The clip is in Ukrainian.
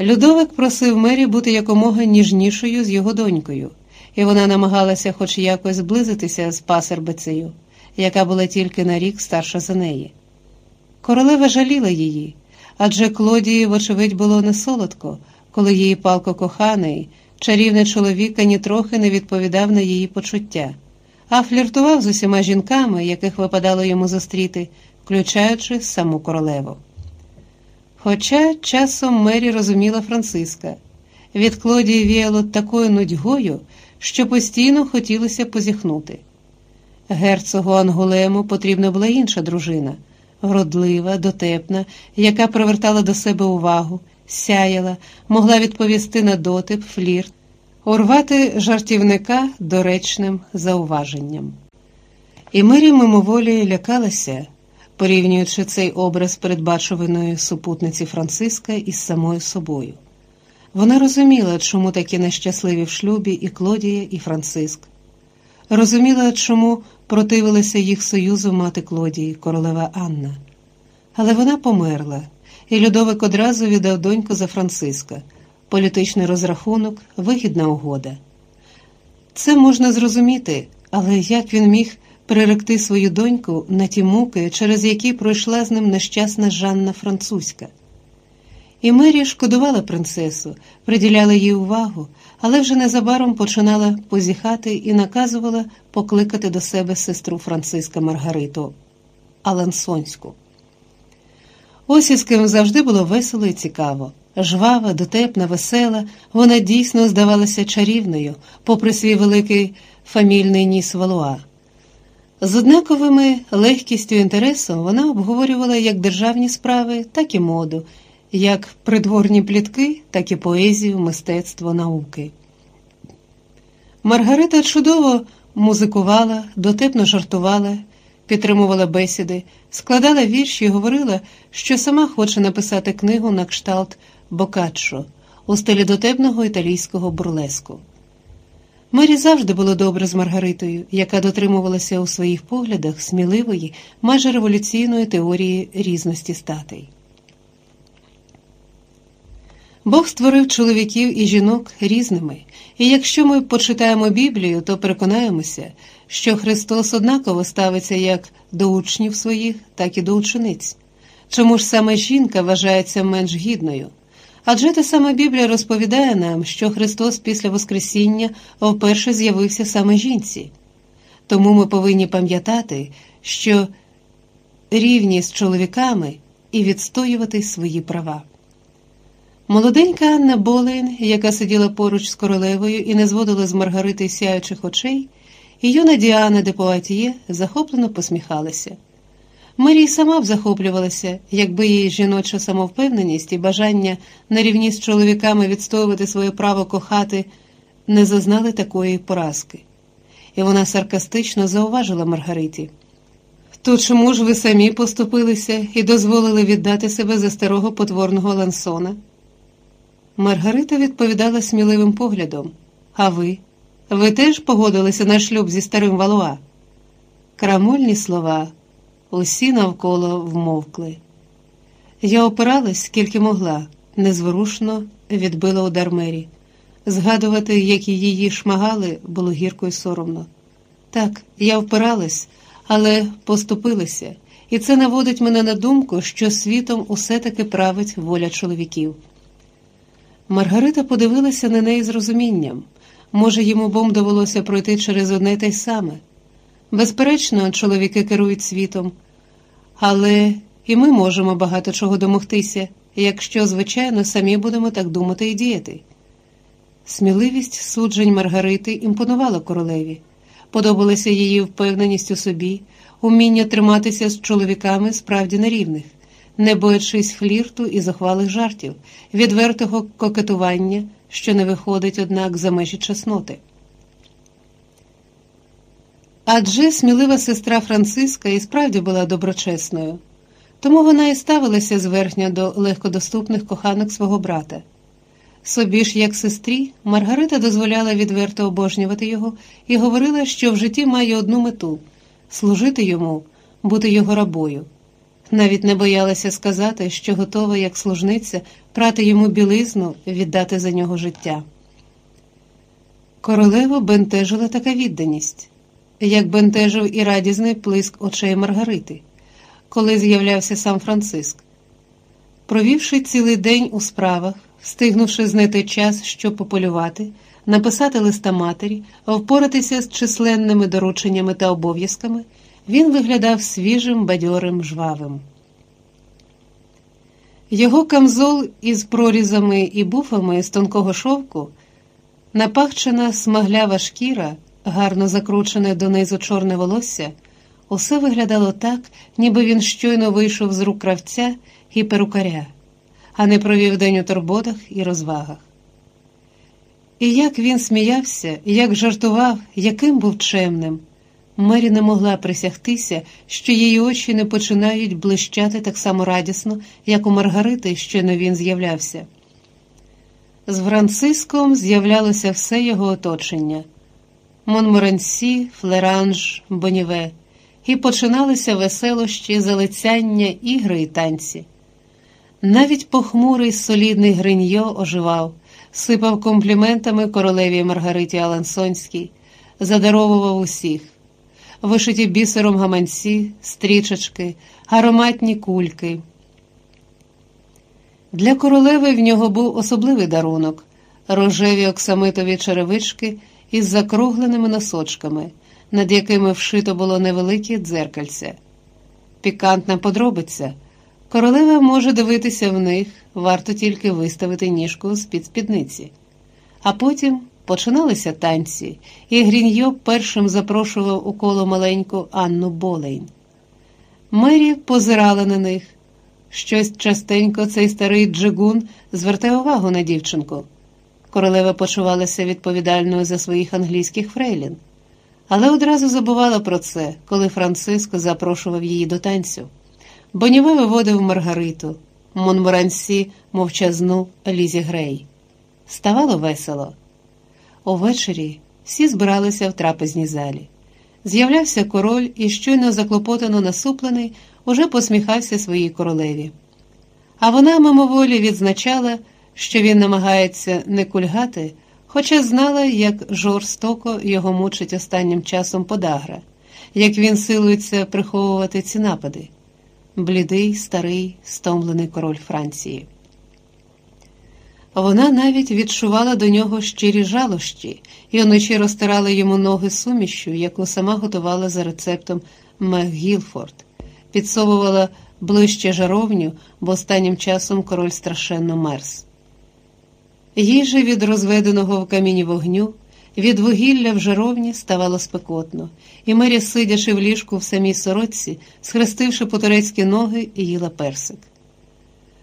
Людовик просив Мері бути якомога ніжнішою з його донькою, і вона намагалася хоч якось зблизитися з пасербицею, яка була тільки на рік старша за неї. Королева жаліла її, адже Клодії, вочевидь, було не солодко, коли її палко коханий, чарівний чоловік нітрохи не відповідав на її почуття, а фліртував з усіма жінками, яких випадало йому зустріти, включаючи саму королеву. Хоча часом Мері розуміла Франциска, від Клодії віяло такою нудьгою, що постійно хотілося позіхнути. Герцогу Ангулему потрібна була інша дружина, вродлива, дотепна, яка привертала до себе увагу, сяяла, могла відповісти на дотип, флірт, урвати жартівника доречним зауваженням. І Мері мимоволі лякалася порівнюючи цей образ передбачуваної супутниці Франциска із самою собою. Вона розуміла, чому такі нещасливі в шлюбі і Клодія, і Франциск. Розуміла, чому противилася їх союзу мати Клодії, королева Анна. Але вона померла, і Людовик одразу віддав доньку за Франциска, політичний розрахунок, вигідна угода. Це можна зрозуміти, але як він міг приректи свою доньку на ті муки, через які пройшла з ним нещасна Жанна Французька. І Мері шкодувала принцесу, приділяла їй увагу, але вже незабаром починала позіхати і наказувала покликати до себе сестру Франциска Маргариту Алансонську. Ось із ким завжди було весело і цікаво. Жвава, дотепна, весела, вона дійсно здавалася чарівною, попри свій великий фамільний ніс Валуа. З однаковими легкістю інтересом вона обговорювала як державні справи, так і моду, як придворні плітки, так і поезію, мистецтво, науки. Маргарита чудово музикувала, дотепно жартувала, підтримувала бесіди, складала вірші і говорила, що сама хоче написати книгу на кшталт Бокаччо у стилі дотепного італійського бурлеску. Мері завжди було добре з Маргаритою, яка дотримувалася у своїх поглядах сміливої, майже революційної теорії різності статей. Бог створив чоловіків і жінок різними, і якщо ми почитаємо Біблію, то переконаємося, що Христос однаково ставиться як до учнів своїх, так і до учениць. Чому ж саме жінка вважається менш гідною? Адже та сама Біблія розповідає нам, що Христос після Воскресіння вперше з'явився саме жінці. Тому ми повинні пам'ятати, що рівні з чоловіками і відстоювати свої права. Молоденька Анна Болейн, яка сиділа поруч з королевою і не зводила з Маргарити сяючих очей, і юна Діана де Пуатіє захоплено посміхалася. Марій сама б захоплювалася, якби її жіноча самовпевненість і бажання на рівні з чоловіками відстоювати своє право кохати не зазнали такої поразки. І вона саркастично зауважила Маргариті. То чому ж ви самі поступилися і дозволили віддати себе за старого потворного лансона? Маргарита відповідала сміливим поглядом. А ви? Ви теж погодилися на шлюб зі старим Валуа? Крамольні слова. Усі навколо вмовкли. Я опиралась, скільки могла, незворушно відбила удар мері. Згадувати, як її шмагали, було гірко й соромно. Так, я впиралась, але поступилася, і це наводить мене на думку, що світом усе таки править воля чоловіків. Маргарита подивилася на неї з розумінням. Може, їм обом довелося пройти через одне те й саме. Безперечно, чоловіки керують світом, але і ми можемо багато чого домогтися, якщо, звичайно, самі будемо так думати і діяти. Сміливість суджень Маргарити імпонувала королеві, подобалася її впевненість у собі, уміння триматися з чоловіками справді на рівних, не боячись флірту і захвалих жартів, відвертого кокетування, що не виходить, однак, за межі чесноти. Адже смілива сестра Франциска і справді була доброчесною, тому вона і ставилася зверхня до легкодоступних коханок свого брата. Собі ж, як сестрі, Маргарита дозволяла відверто обожнювати його і говорила, що в житті має одну мету служити йому, бути його рабою. навіть не боялася сказати, що готова, як служниця, прати йому білизну, віддати за нього життя. Королеву бентежила така відданість, як бентежив і радісний плиск очей Маргарити, коли з'являвся сам Франциск. Провівши цілий день у справах, встигнувши знайти час, щоб пополювати, написати листа матері, впоратися з численними дорученнями та обов'язками, він виглядав свіжим, бадьорим, жвавим. Його камзол із прорізами і буфами з тонкого шовку, напахчена смаглява шкіра, гарно закручене донизу чорне волосся, усе виглядало так, ніби він щойно вийшов з рук кравця і перукаря, а не провів день у турботах і розвагах. І як він сміявся, як жартував, яким був чемним. Мері не могла присягтися, що її очі не починають блищати так само радісно, як у Маргарити, щойно він з'являвся. З Франциском з'являлося все його оточення Монморансі, Флеранж, Боніве, і починалися веселощі, залицяння, ігри і танці. Навіть похмурий солідний Гриньо оживав, сипав компліментами королеві Маргариті Алансонській, задаровував усіх вишиті бісером гаманці, стрічечки, ароматні кульки. Для королеви в нього був особливий дарунок рожеві оксамитові черевички із закругленими носочками, над якими вшито було невелике дзеркальце. Пікантна подробиця. Королева може дивитися в них, варто тільки виставити ніжку з під спідниці, а потім Починалися танці, і Гріньо першим запрошував у коло маленьку Анну Болейн. Мері позирала на них. Щось частенько цей старий Джигун звертає увагу на дівчинку. Королева почувалася відповідальною за своїх англійських фрейлін, але одразу забувала про це, коли Франциско запрошував її до танцю. Боніве виводив Маргариту, Монморансі мовчазну Лізі Грей. Ставало весело. Увечері всі збиралися в трапезній залі. З'являвся король і щойно заклопотано насуплений, уже посміхався своїй королеві. А вона мимоволі відзначала, що він намагається не кульгати, хоча знала, як жорстоко його мучить останнім часом подагра, як він силується приховувати ці напади. Блідий, старий, стомлений король Франції. Вона навіть відчувала до нього щирі жалощі і вночі розтирала йому ноги сумішю, яку сама готувала за рецептом Мег Гілфорд, підсовувала ближче жаровню, бо останнім часом король страшенно мерз. Їй же від розведеного в каміні вогню, від вугілля в жаровні ставало спекотно, і Мері, сидячи в ліжку в самій сорочці, схрестивши по турецькі ноги, їла персик.